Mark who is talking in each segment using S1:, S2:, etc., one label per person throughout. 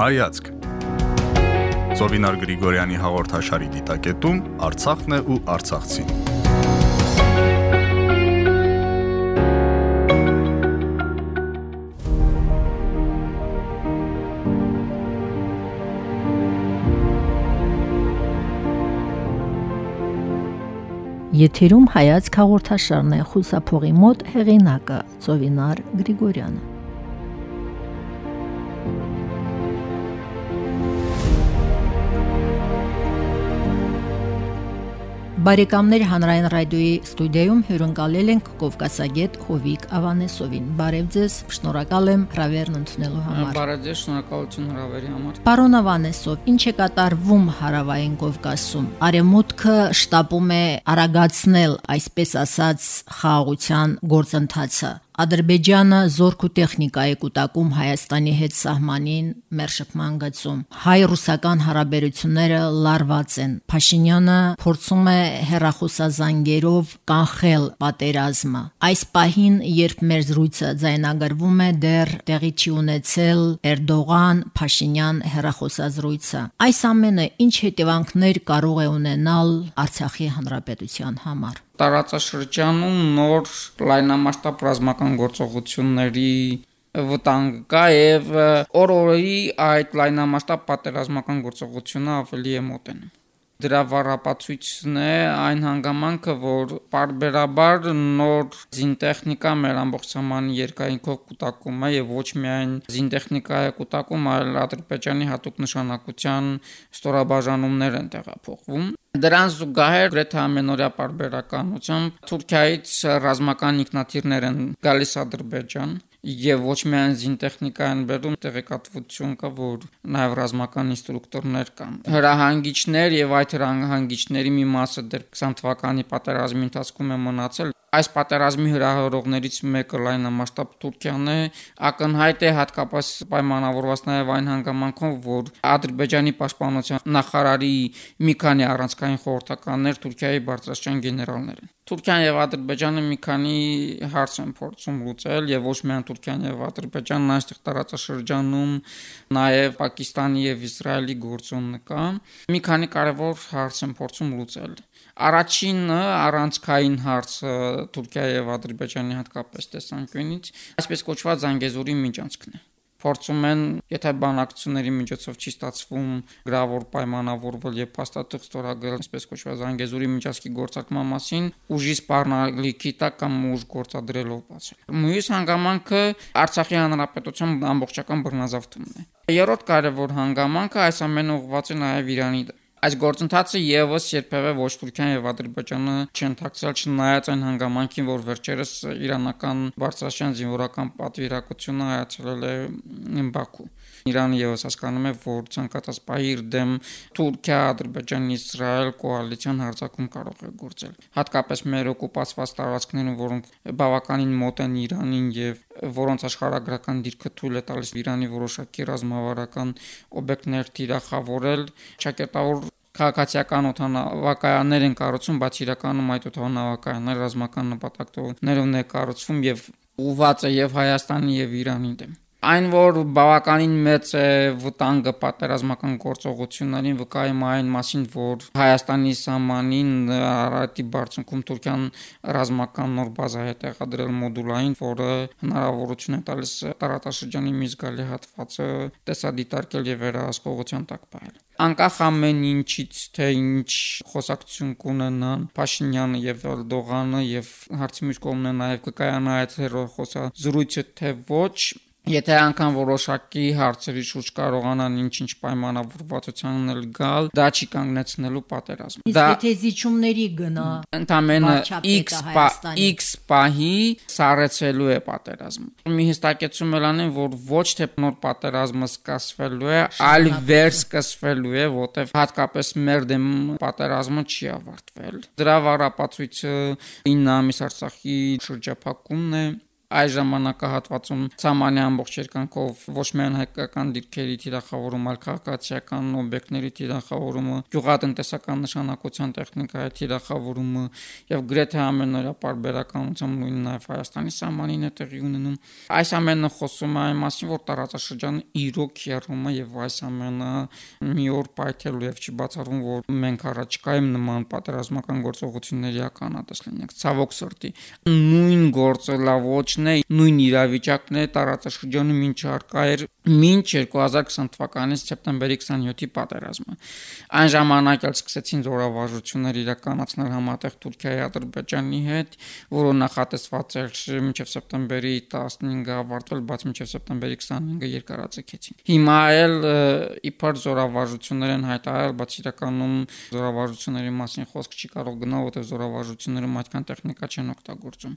S1: Հայացք։ Զովինար Գրիգորյանի հաղորդաշարի դիտակետում Արցախն է ու Արցախցին։
S2: Եթերում հայացք հաղորդաշարն է խուսափողի մոտ հեղինակը Ծովինար Գրիգորյանը։ Բարեկամներ հանրային ռադիոյի ստուդիայում հյուրընկալել ենք Կովկասագետ Հովիկ Ավանեսովին։ Բարև ձեզ, շնորհակալ եմ հրավերն ընդունելու համար։
S3: Բարև ձեզ, շնորհակալություն հրավերի համար։
S2: Պարոն Ավանեսով, ինչ է կատարվում հարավային Կովկասում։ Արեմուտքը շտապում է արագացնել, այսպես ասած, խաղաղության գործընթացը։ Ադրբեջանը զորք ու տեխնիկա է կուտակում Հայաստանի հետ սահմանին մեր շփման գծում։ Հայ-ռուսական հարաբերությունները լարված են։ Փաշինյանը փորձում է հերախոսազանգերով կանխել պատերազմը։ Այս պահին, երբ մեր զրույցը ձայնագրվում է, դեռ տեղի չի ունեցել Էրդողան-Փաշինյան հերախոսազրույցը։ Այս ամենը ինչ հետևանքներ կարող է ունենալ Արցախի հանրապետության համար
S3: տարածաշրջանում նոր լայնամասշտաբ ռազմական գործողությունների վտանգ կա եւ օր-օրի այդ լայնամասշտաբ պատերազմական գործողությունը ավելի է մոտենում դրա վառապացույցն է այն հանգամանքը, որ բարբերաբար նոր զինտեխնիկա մեր ամբողջ համանի երկայնքով կուտակում է եւ ոչ միայն զինտեխնիկա է կուտակում, այլ Ադրբեջանի հատուկ նշանակության ստորաբաժանումներ են տեղափոխվում։ Դրան զուգահեռ գրեթե ամենօրյա բարբերականությամբ Թուրքիայից ռազմական ինքնաթիռներ են գալիս Ադրբեջան եւ ոչ միայն զինտեխնիկա են բերում, տեղեկատվություն կա, որ նաեւ ռազմական ինստրուկտորներ կան։ Հրահանգիչներ եւ այդ հրահանգիչների մի մասը դեռ 20 թվականի պատերազմի ընթացքում է մնացել այս պատերազմի հրահրողներից մեկը լայնամասշտաբ Թուրքիան է, ակնհայտ է հատկապես պայմանավորված նաև այն հանգամանքով, որ Ադրբեջանի պաշտպանության նախարարի մի քանի առանցքային խորհրդականներ Թուրքիայի բարձրաստիճան գեներալներ են։ Թուրքիան եւ Ադրբեջանը մի քանի հարց են փորձում լուծել եւ ոչ միայն Թուրքիան եւ Ադրբեջանն այստեղ տարածաշրջանում նաեւ Պակիստանի եւ Իսրայելի գործոնն կա։ Մի քանի կարևոր հարց են փորձում լուծել։ Առաջինը առանցքային հարցը Թուրքիայի եւ Ադրբեջանի հատկապես տեսանկյունից, այսպես կոչված Զանգեզուրի միջանցքն է փորձում են, եթե բանակցությունների միջոցով չի ստացվում գրավոր պայմանավորվել եւ փաստաթուղթ ստորագրել, այսպես կոչված Անգեզուրի միջազգի գործարկման մասին, ուժի սպառնալիքի տակ կամ ուժ գործադրելով բացել։ Մյուս հանգամանքը Արցախի հանրապետության ամբողջական բռնազավթումն է։ Երրորդ կարևոր հանգամանքը այս ամենը ուղղված է նաեւ Իրանի Այս գործընթացը եւս երբևէ ոչ Թուրքիան եւ Ադրբեջանը չեն ཐակցել չնայած այն հանգամանքին, որ վերջերս իրանական բարձրաշան զինվորական պատվիրակությունը հայացրել է Բաքու։ Իրանը եւս հասկանում է, որ ցանկացած պահի իր դեմ Թուրքիա, Ադրբեջան, Իսրայել կոալիցիան հարձակում կարող է գործել։ Հատկապես մեր օկուպացված տարածքներում, որոնք բավականին մոտ են Իրանին եւ որոնց աշխարհագրական դիրքը թույլ է տալիս Իրանի որոշակի ռազմավարական օբյեկտներ թիրախավորել, ճակերտավոր քաղաքացիական օթանավակայաններ են կառուցում, բայց իրականում այդ օթանավակայանները ռազմական նպատակներով ներկառուցվում եւ ուղված է եւ Հայաստանի եւ Իրանի դեմ։ Այն որ բավականին մեծ է վտանգը պատերազմական գործողություններին վկայում այն մասին, որ Հայաստանի սահմանին Արարատի բարձունքում Թուրքիան ռազմական նոր բազա է տեղադրել մոդուլային, որը հնարավորություն է տալիս տարածաշրջանի մի զգալի հատվածը տեսադիտարկել եւ վերահսկողության տակ պահել անկախ ամեն ինչից թե ինչ խոսակցություն կունենան Փաշինյանը եւ Էրդողանը եւ հարցի մյուս կողմն է նաեւ կկայանա այդ հերոսա զրույցը թե ոչ Եթե անգամ որոշակի հարցերի շուրջ կարողանան ինչ-ինչ պայմանավորվածության էլ գալ, դա չի կանգնեցնելու պատերազմը։
S2: Իսկ եթե զիջումների գնա,
S3: ընդամենը X X պահի սարեցելու է պատերազմը։ Մի հստակեցում էլ անեն, որ ոչ թե նոր պատերազմը սկսվելու է, այլ վերսկսվելու է, որտեվ հատկապես մեր դեմ պատերազմը չի ավարտվել։ Դրա վառապացույցը 9 ամիս Արցախի շրջափակումն է այս ժամանակահատվածում ցամանի ամբողջ երկայնքով ոչ միայն հայկական դիրքերի թիրախավորում, այլ քաղաքացիական օբյեկտների թիրախավորումը, գյուղատնտեսական նշանակության տեխնիկայի թիրախավորումը եւ գրեթե ամենօրյա բարբերականությամբ նույնն նաեւ Հայաստանի սահմանին է տեղի ունենում։ Այս ամենը խոսում է այն մասին, որ տարածաշրջանը իրոք երում է եւ այս ամենը մի օր պայթելու եւ չբացառվում, որ մենք առաջկայում նման պատերազմական գործողությունների ականատես լինենք։ Ցավոք սրտի նույն գործը լավ ոչն է, նույն իրավիճակն է տարածաշրջանում ինչ արկա էր մինչ 2020 թվականի սեպտեմբերի 27-ի պատերազմը։ Այն ժամանակ էլ սկսեցին զորավարժություններ իրականացնել համատեղ Թուրքիայի Ադրբեջանի հետ, որը նախատեսված էր մինչև սեպտեմբերի 15-ը ավարտվել, բայց մինչև սեպտեմբերի 25-ը երկարաձգեցին։ Հիմա էլ իբր զորավարժություններ են հայտարարել, բայց իրականում զորավարժությունների մասին խոսք չի կարող գնալ, որտեղ զորավարժությունները այդքան տեխնիկա չեն օգտագործում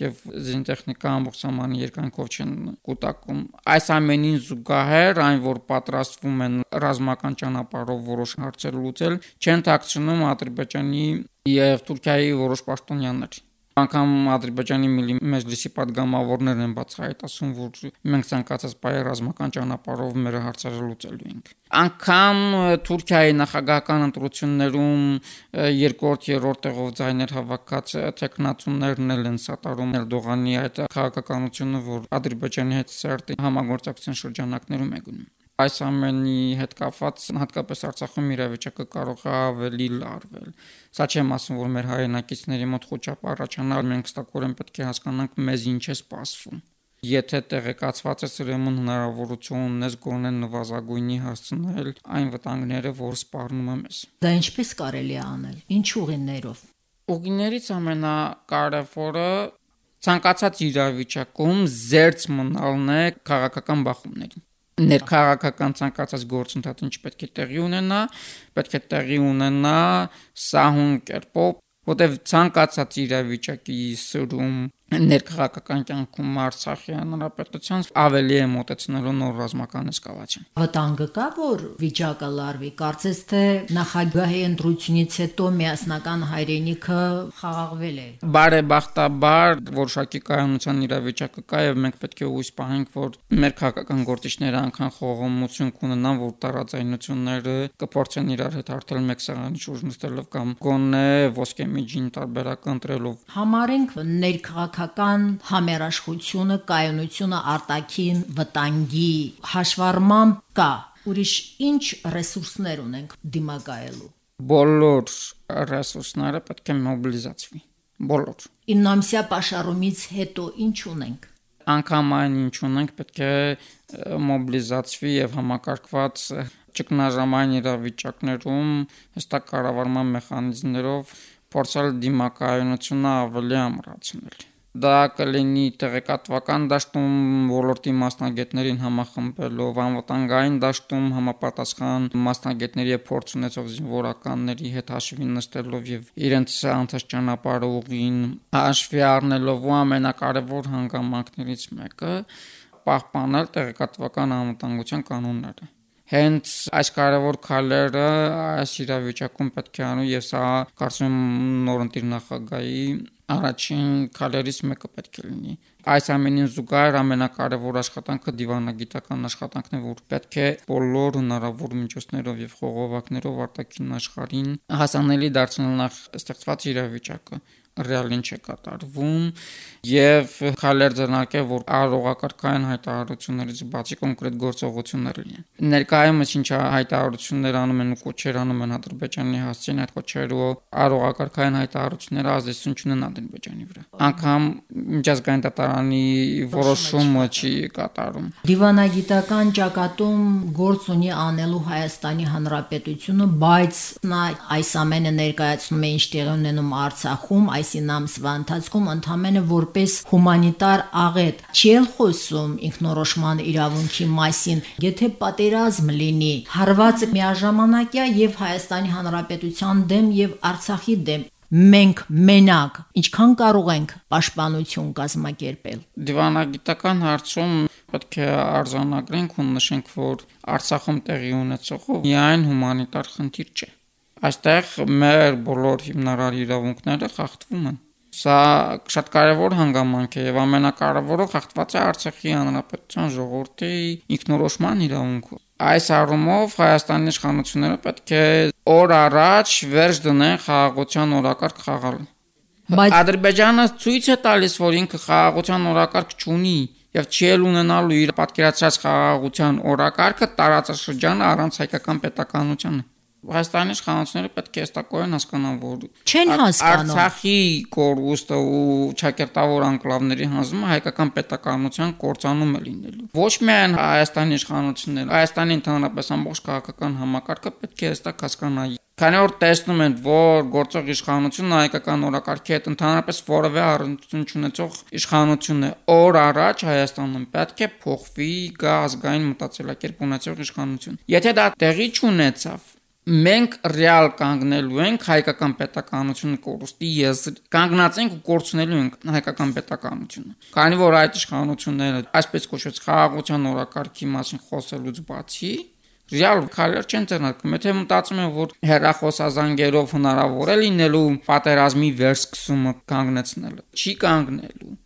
S3: եւ զինտեխնիկա ամբողջ ամանի երկայնքով չեն կուտակում։ Այս ամենին զուգահեռ այն, որ պատրաստվում են ռազմական ճանապարհով որոշ հարցեր լուծել, չեն ཐակցնում Ադրբեջանի եւ Թուրքիայի որոշ պաշտոնյաներ Անկամ Ադրբեջանի Միլի մեջլիսի падգամավորներն են բացահայտում, որ մենք ցանկացած բայ ռազմական ճանապարհով մեր հարցերը լուծելու ենք։ Անկամ Թուրքիայի նախագահական ընտրություններում երկրորդ, երրորդ տեղով ձայներ հավաքած տեխնացումներն էլ են սատարում Էրդողանի այդ քաղաքականությունը, որ Ադրբեջանի հետ սերտ համագործակցության շրջանակներում է գնում այս ամենի հետ կապված հատկապես Արցախում իրավիճակը կարող է ավելի լարվել։ Սա չեմ ասում, որ մեր հայրենակիցների մոտ խոճապ առաջանալ, մենք ստակորեն պետք է հասկանանք մեզ ինչ է սպասվում։ Եթե տեղեկացված ես ուրեմն հնարավորություն ունես գոնե նվազագույնի հասցնել այն վտանգները, որ սպառնում է մեզ։
S2: Դա ինչպես կարելի է անել։ Ինչ ուղիներով։
S3: Ուղիներից ամենակարևորը ցանկացած իրավիճակում զերծ մնալն է քաղաքական բախումներին ներքաղաքական ցանկացած գործընթաց ինչ պետք է տեղի ունենա, պետք է տեղի ունենա սահուն կերպով, որտեղ ցանկացած իրավիճակի սրում ներքաղաքական կյանքում Արցախի հանրապետության ավելի է մոտեցնելու նոր ռազմական էսկալացիան։
S2: Վտանգը կա, որ վիճակը լարվի։ Կարծես թե նախագահի ընտրությունից հետո միասնական հայրենիքը խաղաղվել է։
S3: Բարեբախտաբար որոշակի կայունության իրավիճակը կա եւ մենք պետք է հույս պահենք, որ մեր քաղաքական գործիչները անգամ խողոմություն կունենան, որ տարածայնությունները կփորձեն իրար հետ հարթել մեկ սեղանի շուրջ նստելով կամ գոնե ոսկե միջին տարբերակ ընտրելով։
S2: Համարենք ներքաղաք քաղաքական համերաշխությունը, կայունությունը արտաքին վտանգի հաշվառմամբ կա։ Ուրիշ ինչ ռեսուրսներ ունենք դիմակայելու։
S3: Բոլոր ռեսուրսները պետք է մոբիլիզացվի։ Բոլոր։
S2: Իննամսիա պաշարումից հետո ինչ ունենք
S3: անկամ այն ինչ ունենք պետք է մոբիլիզացվի եւ համակարգված ճգնաժամային իրավիճակներում հստակ կառավարման մեխանիզմներով փորձել դիմակայունությունը ավելի ամրացնել դա կլինի տեղեկատվական դաշտում ոլորտի մասնագետներին համախմբելով, անվտանգային դաշտում համապատասխան մասնագետների եւ փորձ ունեցող զինվորականների հետ հաշվի նստելով եւ իրենց անցած ճանապարհը ուղին հաշվի առնելով ու ամենակարևոր հանգամանքներից մեկը պահպանել տեղեկատվական անվտանգության կանոնները հենց այս կարևոր քայլերը այս իրավիճակում պետք է անու եւ սա կարծում եմ նորընտիր նախագահի առաջին քալերից մեկը պետք է լինի։ Այս ամենին զուգահեռ ամենակարևոր աշխատանքը դիվանագիտական աշխատանքն է, որ պետք է բոլոր հնարավոր միջոցներով եւ խողովակներով արտաքին աշխարհին հասանելի դարձնել նախ ստեղծված իրավիճակը ռեալին չէ կատարվում եւ քալեր ձեռնարկել որ առողակարգային հայտարարություններից բացի կոնկրետ գործողություններ լինեն ներկայումս ինչ հայտարարություններ անում են ու կոչեր անում են Ադրբեջանի հասցեն այդ կոչերով առողակարգային հայտարարությունները ազդեցություն չունեն Ադրբեջանի վրա անգամ միջազգային դատարանի որոշումը չի կատարում
S2: դիվանագիտական ճակատում գործ ունի անելու Հայաստանի Հանրապետությունը բայց նա այս ամենը ներկայացնում է ինչ տեղի ունենում Արցախում այս այսին ամսվա ընթացքում ընդամենը որպես հումանիտար աղետ չի էլ խոսում ինքնորոշման իրավունքի մասին եթե պատերազմ լինի հարվածը միաժամանակյա եւ Հայաստանի Հանրապետության դեմ եւ Արցախի դեմ մենք մենակ ինչքան կարող ենք պաշտպանություն կազմակերպել
S3: դիվանագիտական հարցում պետք է արձանագրենք ու նշենք որ Արցախում տեղի ունեցողը միայն հումանիտար խնդիր չէ Այստեղ մեր բոլոր հիմնարար իրավունքները խախտվում են։ Սա շատ կարևոր հանգամանք է եւ ամենակարևորը խախտված է Արցախի հանրապետության ժողովրդի ինքնորոշման իրավունքը։ Այս առումով Հայաստանի իշխանությունները պետք է օր առաջ վերջ դնեն խաղաղության օրակարգ խաղալ։ Բայց Ադրբեջանը ցույց է տալիս, որ ինքը խաղաղության օրակարգ չունի եւ չի էլ ունենալու իր պատկերացրած խաղաղության օրակարգը տարածաշրջանը առանց հայկական պետականության։ Հայաստանի իշխանությունները պետք է հստակորեն հասկանան, որ
S2: չեն հասկանում
S3: Արցախի կորուստը ու ճակերտավոր անկլավների հանձնումը հայկական պետականության կորցանում է լինելու։ Ոչ միայն Հայաստանի իշխանությունները, Հայաստանի ընդհանրապես ամբողջ քաղաքական համակարգը պետք է հստակ հասկանա Քանի որ տեսնում են, որ գործող իշխանությունը հայկական օրակարգի հետ ընդհանրապես որևէ առնչություն չունեցող իշխանություն է, օր առաջ Հայաստանում պետք է փոխվի գա ազգային մտածելակերպ ունեցող իշխանություն։ Եթե դա տեղի չունեցավ, մենք ռեալ կանգնելու ենք հայկական պետականությունը կորուստի եզր կանգնած ենք ու կորցնելու ենք հայկական պետականությունը քանի որ այդ իշխանությունները այսպես կոչված խաղաղության օրակարգի մասին խոսելուց բացի Ռեալ քալեր չեն ծրնակում։ Եթե մտածում են, որ հերախոսազանգերով հնարավոր է լինելու պատերազմի վերսկսումը կանգնեցնելը, չի կանգնելու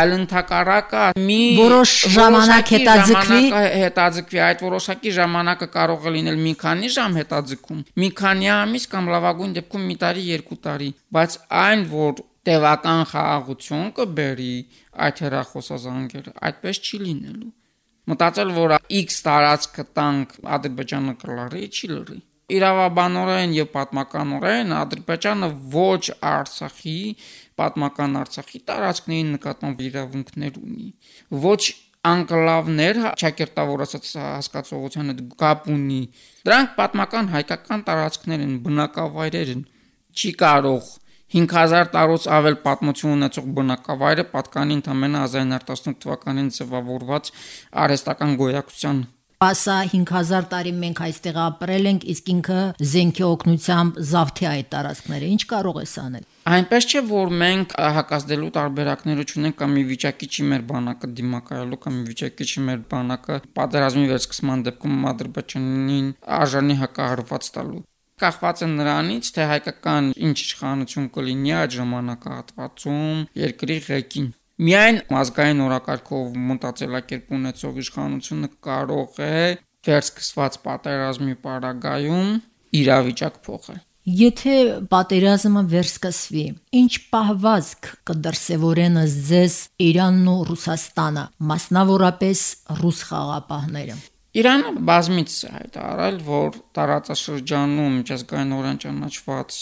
S3: այլ ընդհակառակը մի
S2: որոշ ժամանակ հետաձգվի
S3: հետաձգվի այդ որոշակի ժամանակը կարող է լինել մի քանի ժամ հետաձգում մի քանի ամիս կամ լավագույն դեպքում մի տարի երկու տարի բայց այն որ տևական խաղաղություն կբերի այդ հերախոսազանգերը այդպես չի լինելու մտածել որ X տարածքը տանք Ադրբեջանը կլարի չի լրի իրավաբանորեն եւ պատմականորեն Ադրբեջանը ոչ Արցախի պատմական Արցախի տարածքների նկատմամբ իրավունքներ ունի ոչ անկլավներ ճակերտավոր ասած հասկացողության հետ կապ ունի դրանք պատմական հայկական տարածքներ են բնակավայրեր են չի կարող 5000 տարուց ավել պատմություն ունեցող բնակավայրը պատկանի ընդամենը 1918 թվականին ձևավորված արհեստական գոյակցության
S2: Ասա 5000 տարի մենք այստեղ ապրել ենք, իսկ ինքը զենքի օգնությամբ զավթի այդ տարածքները։ Ինչ կարող է անել։
S3: Այնպես չէ, որ մենք հակազդելու տարբերակները չունենք կամ մի վիճակի չի մեր բանակը դիմակայելու կամ մի վիճակի չի մեր բանակը պատերազմի վերսկսման դեպքում Ադրբեջանին արժանի հակահարված տալու կախված է նրանից, թե հայկական ինչ իշխանություն կլինի այդ ժամանակահատվածում երկրի ղեկին։ Միայն ազգային օրակարգով մտածելակերպ ունեցող իշխանությունը կարող է վերսկսված պատերազմի պարագայում իրավիճակ փոխել։
S2: Եթե պատերազմը վերսկսվի, ինչ պահվածք կդրսևորեն ձեզ Իրանն ու Ռուսաստանը, մասնավորապես ռուս խաղապահները։
S3: Իրանը բազմից է հայտարարել, որ տարածաշրջանում միջազգայինորեն ճանաչված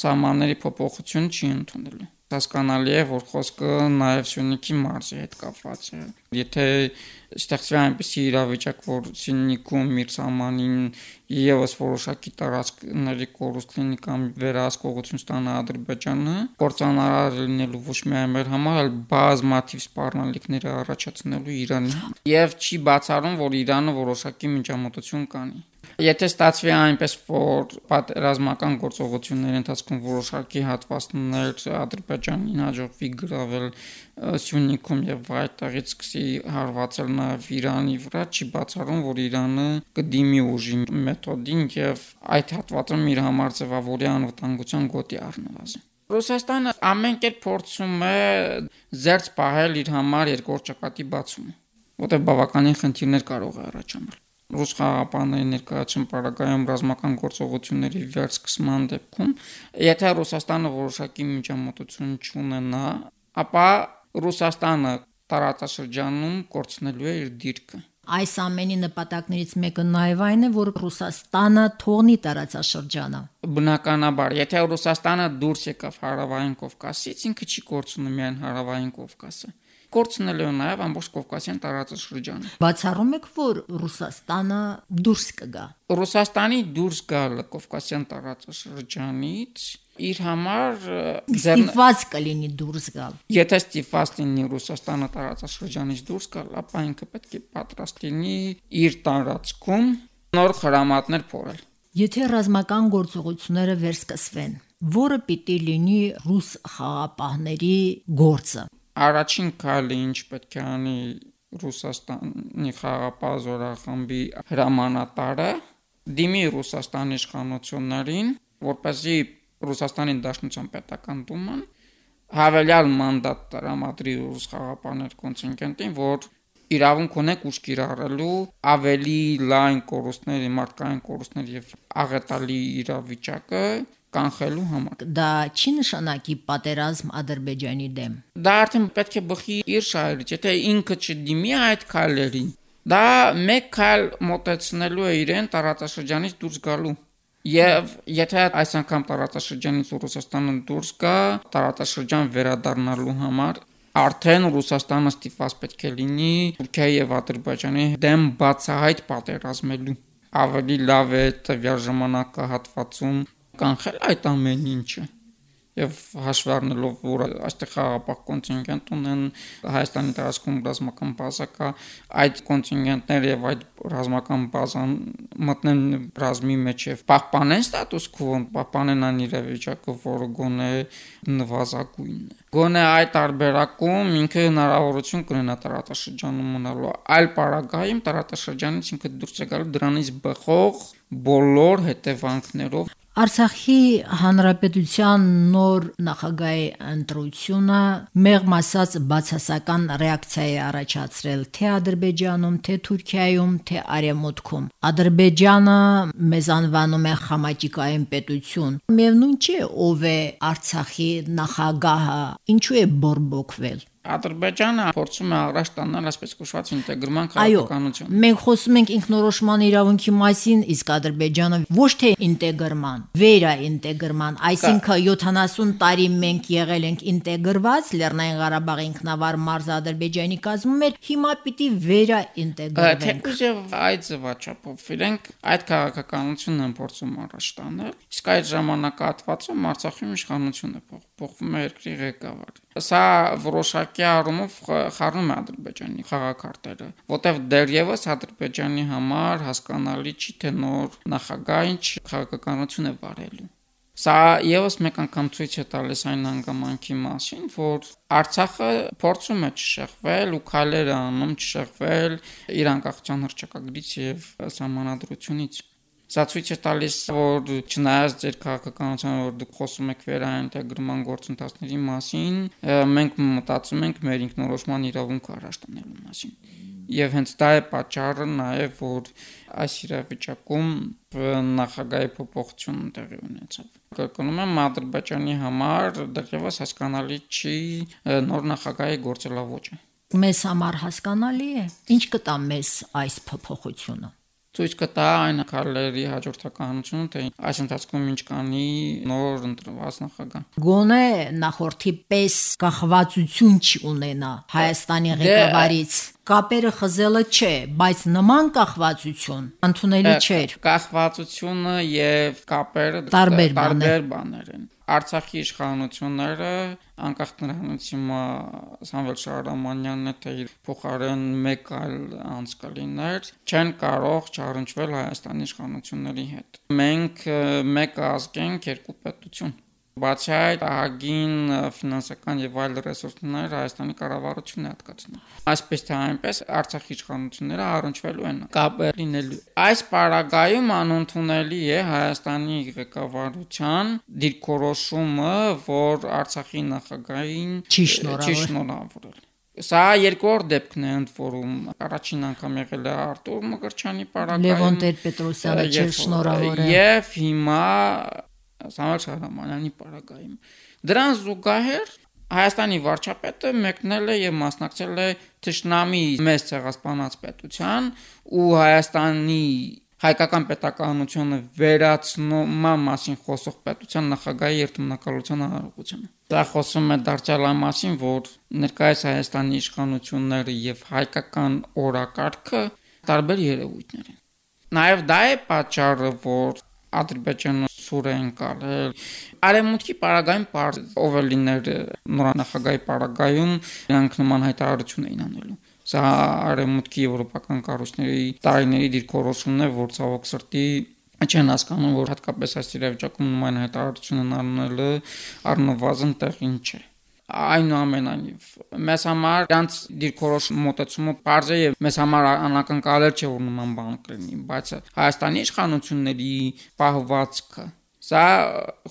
S3: սահմանների փոփոխություն չի ընդունելու հասկանալի է, որ խոսքը նաև Սյունիքի մարզի հետ կապված է։ Եթե ստեղծվի այնպիսի իրավիճակ, որ Սյունիքում իր սահմանին եւս որոշակի տարածքների կորուստ լինի կամ վերահսկողություն ստանա Ադրբեջանը, կորցանարար լինելու ոչ միայն մեր համար, այլ բազմաթիվ սպառնալիքներ առաջացնելու Իրանի։ Եվ չի բացառում, որ Իրանը որոշակի միջամտություն կանի։ Եթե ստացվի այնպես, որ պատերազմական գործողությունների ընթացքում որոշակի հատվածներ Ադրբեջանին հաջողվի գրավել Սյունիքում եւ այդտեղից սկսի հարվածել նաեւ Իրանի վրա, չի բացառում, որ Իրանը կդիմի ուժի մեթոդին եւ այդ հատվածում իր համար ձևավորի անվտանգության գոտի առնվազն։ Ռուսաստանը ամեն կերպ փորձում է զերծ պահել իր համար երկրորդ ճակատի բացումը, որտեղ բավականին խնդիրներ կարող է առաջանալ ռուս խաղապանների ներկայացում պարագայում ռազմական գործողությունների վերսկսման դեպքում, եթե Ռուսաստանը որոշակի միջամտություն չունենա, ապա Ռուսաստանը տարածաշրջանում կորցնելու է իր դիրքը։
S2: Այս ամենի նպատակներից մեկը նաև այն է, որ Ռուսաստանը թողնի տարածաշրջանը։
S3: Բնականաբար, եթե Ռուսաստանը դուրս եկավ հարավային Կովկասից, ինքը չի կորցնում միայն հարավային Կովկասը կորցնել է նաև ամբողջ Կովկասյան տարածաշրջանը։
S2: Բացառում եք, որ Ռուսաստանը դուրս կգա։
S3: Ռուսաստանի դուրս գալը Կովկասյան տարածաշրջանից իր համար
S2: ստիպված կլինի դուրս գալ։
S3: Եթե ստիպված լինի Ռուսաստանը տարածաշրջանից դուրս գալ, ապա ինքը պետք է պատրաստ լինի իր տարածքում նոր խրամատներ փորել։
S2: Եթե ռազմական գործողությունները վերսկսվեն, որը պիտի լինի ռուս խաղապահների գործը
S3: առաջին քայլը ինչ պետք է անի Ռուսաստանի խաղապահ զորախմբի հրամանատարը դիմի Ռուսաստանի իշխանություններին, որպեսզի Ռուսաստանի Դաշնության պետական դուման հավելյալ մանդատ տրամադրի ռուս խաղապաներ կոնտինգենտին, որ իրավունք ունեք ուշ կիրառելու ավելի լայն կորուստների, մարդկային կորուստներ եւ աղետալի իրավիճակը կանխելու համար։
S2: Դա չի նշանակի պատերազմ Ադրբեջանի դեմ։
S3: Դա արդեն պետք է բխի իր շահերից, եթե ինքը չդիմի այդ քայլերին, դա մեկ քայլ մոտեցնելու է իրեն տարածաշրջանից դուրս գալու։ Եվ եթե այս անգամ տարածաշրջանից Ռուսաստանը դուրս գա, տարածաշրջան վերադառնալու համար արդեն Ռուսաստանը ստիպված պետք է լինի Թուրքիայի եւ Ադրբեջանի դեմ բացահայտ պատերազմելու ավելի լավ է տվյալ ժամանակահատվածում կանխել այդ ամեն ինչը եւ հաշվի առնելով որ այստեղ խաղապահ կոնտինգենտ ունեն Հայաստանի տարածքում ռազմական բազա կա այդ կոնտինգենտները եւ այդ ռազմական բազան մտնեն ռազմի մեջ եւ պահպանեն ստատուս քվոն պահպանեն այն իրավիճակը որը գոնե նվազագույնն է գոնե այդ տարբերակում ինքը հնարավորություն կունենա տարածաշրջանում մնալու այլ պարագայում տարածաշրջանից ինքը դուրս է գալու դրանից բխող բոլոր հետևանքներով
S2: Արցախի հանրապետության նոր նախագահի ընտրությունը մեղմ ասած բացասական ռեակցիա է առաջացրել թե Ադրբեջանում, թե Թուրքիայում, թե Արևմուտքում։ Ադրբեջանը մեզ անվանում է խամաճիկային պետություն։ Միևնույն չէ, ով է Արցախի նախագահը, ինչու է բորբոքվել։
S3: Ադրբեջանը փորձում է առաջ տանել այսպես կոչված ինտեգրման քաղաքականություն։
S2: Այո, մենք խոսում ենք ինքնորոշման իրավունքի մասին, իսկ Ադրբեջանը ոչ թե ինտեգրման, վերաինտեգրման, այսինքն 70 տարի մենք եղել ենք ինտեգրված Լեռնային Ղարաբաղի ինքնավար մարզը Ադրբեջանի կազմում էր, հիմա պիտի վերաինտեգրվենք։
S3: Թեկուզ եւ այդ զվաճապով իրենք այդ քաղաքականությունն են փորձում առաջ տանել, իսկ այդ ժամանակահատվածում Արցախի իշխանությունը փոխվում է երկրի ղեկավար։ Սա որոշակի առումով խառնում է Ադրբեջանի խաղակարտերը, որտեղ դեռևս Ադրբեջանի համար հասկանալի չի թե նոր նախագահ ինչ խաղակականություն է վարելու։ Սա եւս մեկ անգամ ցույց է տալիս այն հանգամանքի մասին, որ Արցախը փորձում է չշեղվել ու քայլեր անում չշեղվել իր անկախության հռչակագրից եւ սահմանադրությունից։ Սա ցույց է տալիս, որ չնայած ձեր քաղաքականությանը, որ դուք խոսում եք վերաինտեգրման գործընթացների մասին, մենք մտածում ենք մեր ինքնորոշման իրավունքը առաջ տանելու մասին։ Եվ հենց դա է պատճառը նաև, որ այս իրավիճակում նախագահի փոփոխությունն տեղի ունեցավ։ Կրկնում եմ, Ադրբեջանի համար դեռևս հասկանալի չի նոր նախագահի գործելավոճը։
S2: Մեզ համար հասկանալի է։ Ինչ կտա մեզ այս փոփոխությունը
S3: ցույց կտա այն քարլերի հաջորդականությունը, թե այս ընթացքում ինչ կանի նոր ընտրված նախագահ։
S2: Գոնե նախորդի պես կախվածություն չունենա Հայաստանի դե, ղեկավարից։ Կապերը խզելը չէ, բայց նման կախվածություն ընդունելի չէր։
S3: Կախվածությունը եւ կապերը
S2: տարբեր բաներ
S3: են։ Արցախի իշխանությունները անկախ նրանից հիմա Սամվել Շահրամանյանն է թե փոխարեն մեկ այլ անցկալիներ չեն կարող չառնչվել Հայաստանի իշխանությունների հետ։ Մենք մեկ ազգ ենք, երկու պետություն Բացի այդ, ահագին ֆինանսական եւ այլ ռեսուրսներ Հայաստանի կառավարությունն է հատկացնում։ Այսպես թե այնպես Արցախի իշխանությունները առնչվելու են կապեր լինելու։ Այս պարագայում անընդունելի է Հայաստանի ղեկավարության դիրքորոշումը, որ Արցախի նախագահին
S2: չի շնորհավորել։
S3: Սա երկրորդ դեպքն է ընդ որում առաջին անգամ եղել է Արտուր Մկրչյանի պարագայում
S2: Լևոն Տեր-Պետրոսյանը չէր շնորհավորել
S3: եւ հիմա Սամվել Շահրամանյանի պարագայում։ Դրան զուգահեռ Հայաստանի վարչապետը մեկնել է եւ մասնակցել է Թշնամի մեծ ցեղասպանած պետության ու Հայաստանի հայկական պետականությունը վերացնման մասին խոսող պետության նախագահի երթմնակալության արարողությունը։ Դա խոսում է դարձյալ այն մասին, որ ներկայիս Հայաստանի իշխանությունները եւ հայկական օրակարգը տարբեր երևույթներ են։ Նաև դա է պատճառը, որ Ադրբեջանը սուր է ընկալել։ Արեմուտքի պարագայում ով է լիներ նորանախագահի պարագայում նրանք նման հայտարարություն էին անելու։ Սա արեմուտքի եվրոպական կառույցների տարիների դիրքորոշումն է, որ ցավոք սրտի չեն հասկանում, որ հատկապես այս իրավիճակում նման հայտարարություն անելը առնվազն տեղին չէ այնուամենայնիվ մեզ համար դրանց դիրքորոշ մոտեցումը բարձր է եւ մեզ համար անակնկալել չէ որ նման բան կլինի բայց Հայաստանի իշխանությունների պահվածքը Սա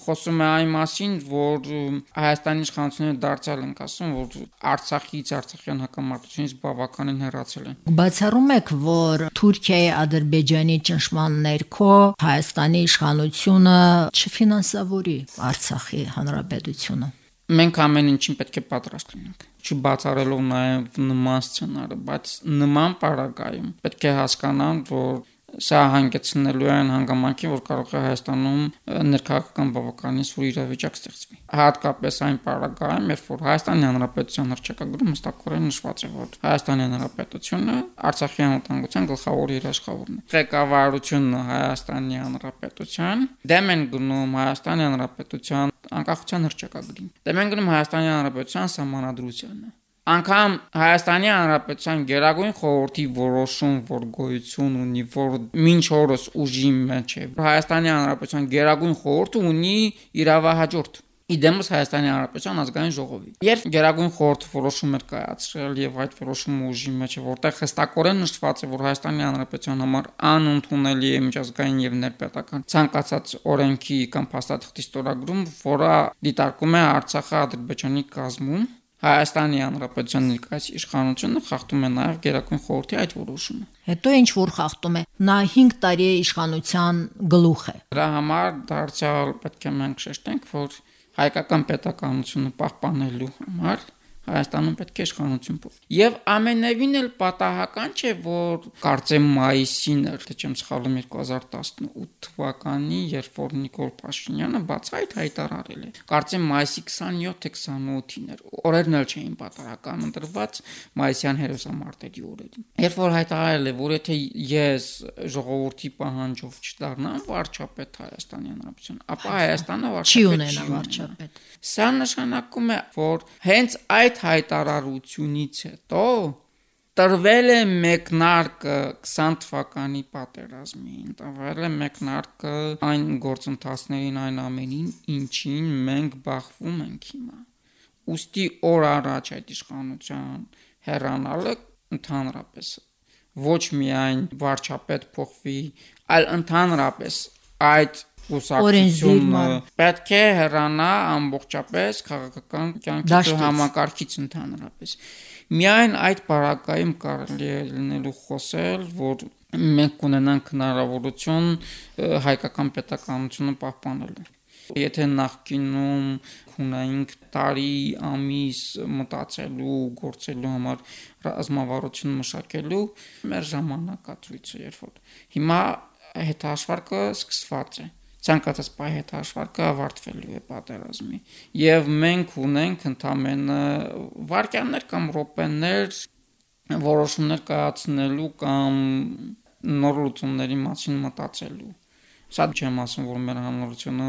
S3: խոսում է այն մասին, որ Հայաստանի իշխանությունը դարձյալ են ասում, որ Արցախից Արցախյան հակամարտությունից բավականին հեռացել են։
S2: Բացառում եք, որ Թուրքիայի Ադրբեջանի ճնշման ներքո Հայաստանի իշխանությունը չֆինանսավորի Արցախի հանրապետությունը։
S3: Մենք ամեն ինչին պետք է պատրաստ լինենք չբացառելով նաև նման սցենարը, բայց նման պարագայում պետք է հասկանան, որ Սա հանգեցնելու է այն հանգամանքի, որ կարող է Հայաստանում ներքաղաքական բավականին սուր իրավիճակ ստեղծվի։ Հատկապես այն պարագայում, երբ որ Հայաստանի Հանրապետության հռչակագրում հստակորեն նշված է, որ Հայաստանի Հանրապետությունը Արցախի անվտանգության գլխավոր երաշխավորն է։ Ղեկավարությունը Հայաստանի Հանրապետության դեմ են գնում Հայաստանի Հանրապետության անկախության հռչակագրին։ Դեմ են գնում Հայաստանի Հանրապետության համանadrությանը անգամ Հայաստանի Հանրապետության Գերագույն խորհրդի որոշում, որ գոյություն ունի, որ ոչ օրս ուժի մեջ է։ Հայաստանի Հանրապետության Գերագույն խորհուրդը ունի իրավահաջորդ Իդեմս Հայաստանի Հանրապետության ազգային ժողովի։ Երբ Գերագույն խորհուրդը որոշում էր կայացրել եւ այդ որոշումը ուժի մեջ է, որտեղ հստակորեն նշված է, որ Հայաստանի Հանրապետության համար անընդունելի է միջազգային եւ ներպետական ցանկացած օրենքի կամ փաստաթղթի ստորագրում, որը դիտարկում է Արցախը Ադրբեջանի կազմում, Հայաստանի Հանրապետության ներկայիս իշխանությունը խախտում է նաև Գերագույն խորհրդի այդ որոշումը։
S2: Հետո ինչ որ խախտում է, նա 5 տարի է իշխանության գլուխ է։
S3: Դրա համար դարձյալ պետք է մենք շեշտենք, որ հայկական պետականությունը պահպանելու համար Հայաստանում պետք է իշխանություն փոխ։ Եվ ամենևին էլ պատահական չէ, որ կարծեմ մայիսին էր, թե չեմ սխալվում 2018 թվականի, երբ որ Նիկոլ Փաշինյանը բացայտ հայտարարել է։ Կարծեմ մայիսի 27-թե 28-ին էր։ Օրերն էլ չէին պատահական ընտրված մայիսյան հերոսամարտերի օրերին։ Երբ որ հայտարարել է, որ եթե ես ժողովրդի պահանջով չդառնամ վարչապետ Հայաստանի Հանրապետության, ապա Հայաստանը
S2: վարչապետ չի ունենա վարչապետ։
S3: Սա նշանակում է, որ հենց այդ հայտարարությունից հետո տրվել է մեկնարկը 20 թվականի պատերազմին, տրվել է մեկնարկը այն գործընթացներին, այն ամենին, ինչին մենք բախվում ենք հիմա։ Ոստի օր առաջ այդ իշխանության հեռանալը ընդհանրապես ոչ միայն վարչապետ փոխվի, այլ ընդհանրապես այդ կուսակցությունը պետք է հեռանա ամբողջապես քաղաքական կյանքի համակարգից ընդհանրապես։ Միայն այդ բարակայում կարելի է լինելու խոսել, որ մենք կունենանք հնարավորություն հայկական պետականությունը պահպանելու։ Եթե նախկինում ունայինք տարի, ամիս մտածելու, գործելու համար ռազմավարություն մշակելու, մեր ժամանակացույցը երբ որ հիմա հետաշվարկը սկսված է ցանկացած պահ հետ հաշվարկը ավարտվելու է պատերազմի եւ մենք ունենք ընդամենը վարքյաններ կամ րոպեներ որոշումներ կայացնելու կամ նոր լուծումների մասին մտածելու Սա չեմ ասում, որ մեր հանրությունը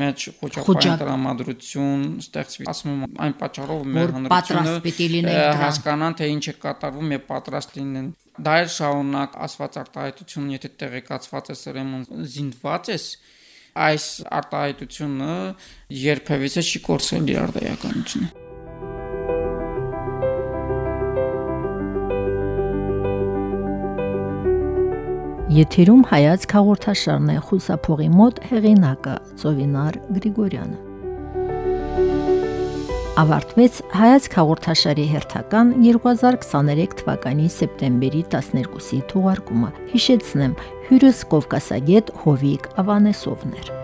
S3: մեջ խոչապային տրամադրություն ստեղծվի։ Ասում եմ այն պատճառով մեր հանրությունը հասկանան, թե ինչ է կատարվում եւ պատրաստ լինեն դա էլ շարունակ ասված արտահայտություն, եթե տեղեկացված ես ուրեմն զինված ես, այս արտահայտությունը երբևիցե չի կորցրել իր արդյականությունը։
S2: Եթերում հայացք հաղորդաշարն է խուսափողի մոտ հեղինակը Ծովինար Գրիգորյանը ավարտվեց հայացք հաղորդաշարի հերթական 2023 թվականի սեպտեմբերի 12-ի թողարկումը։ Հիշեցնեմ, հյուրս Կովկասագետ Հովիկ Ավանեսովն էր։